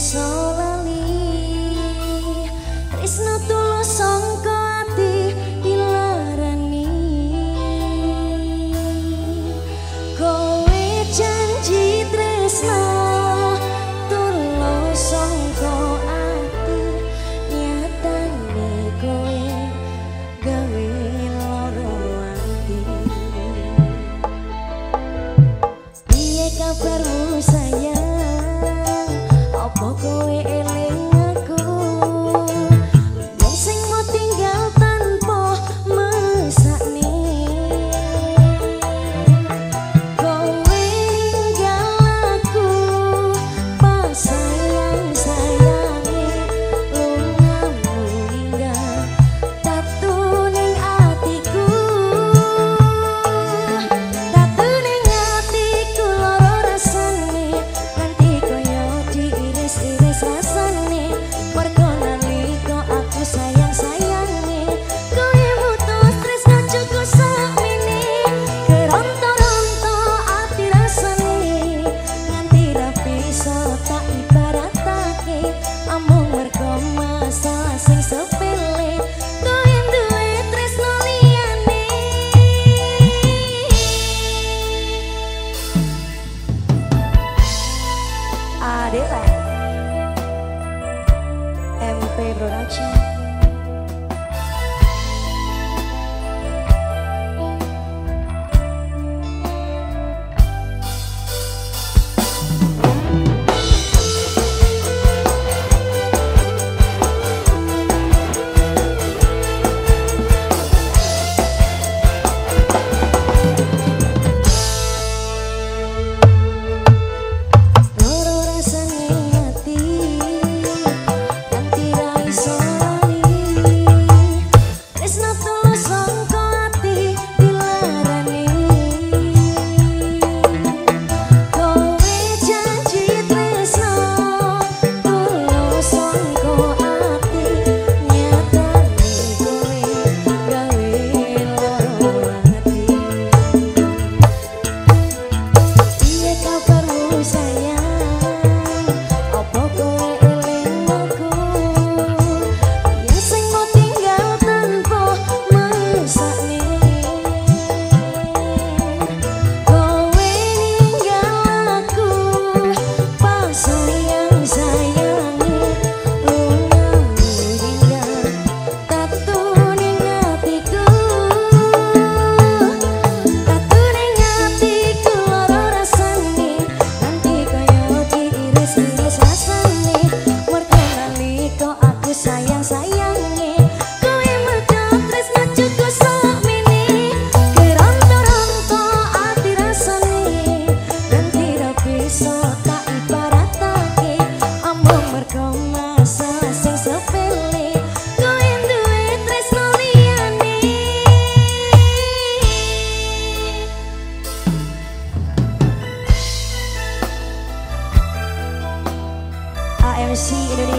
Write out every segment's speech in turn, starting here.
so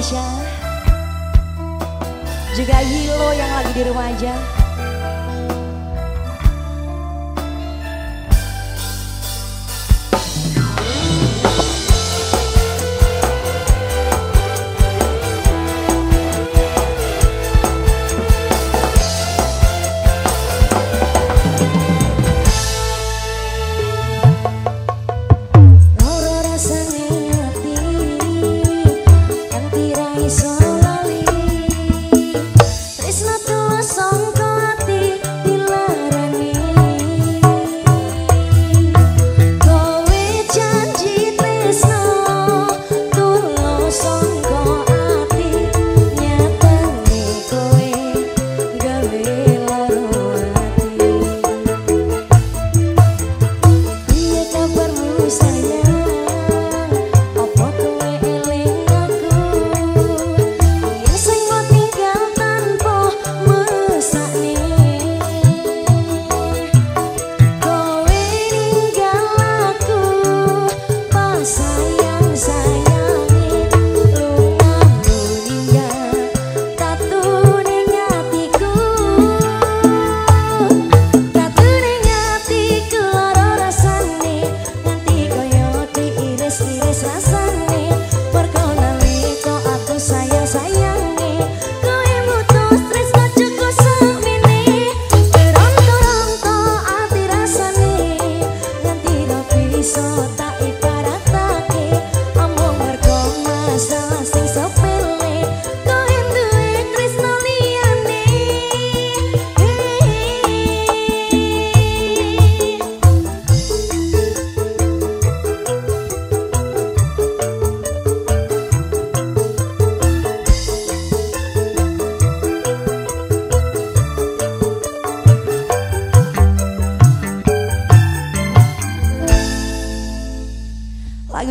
Indonesia Juga Hilo yang lagi di rumah aja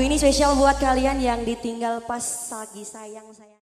Ini spesial buat kalian yang ditinggal pas lagi sayang sayang.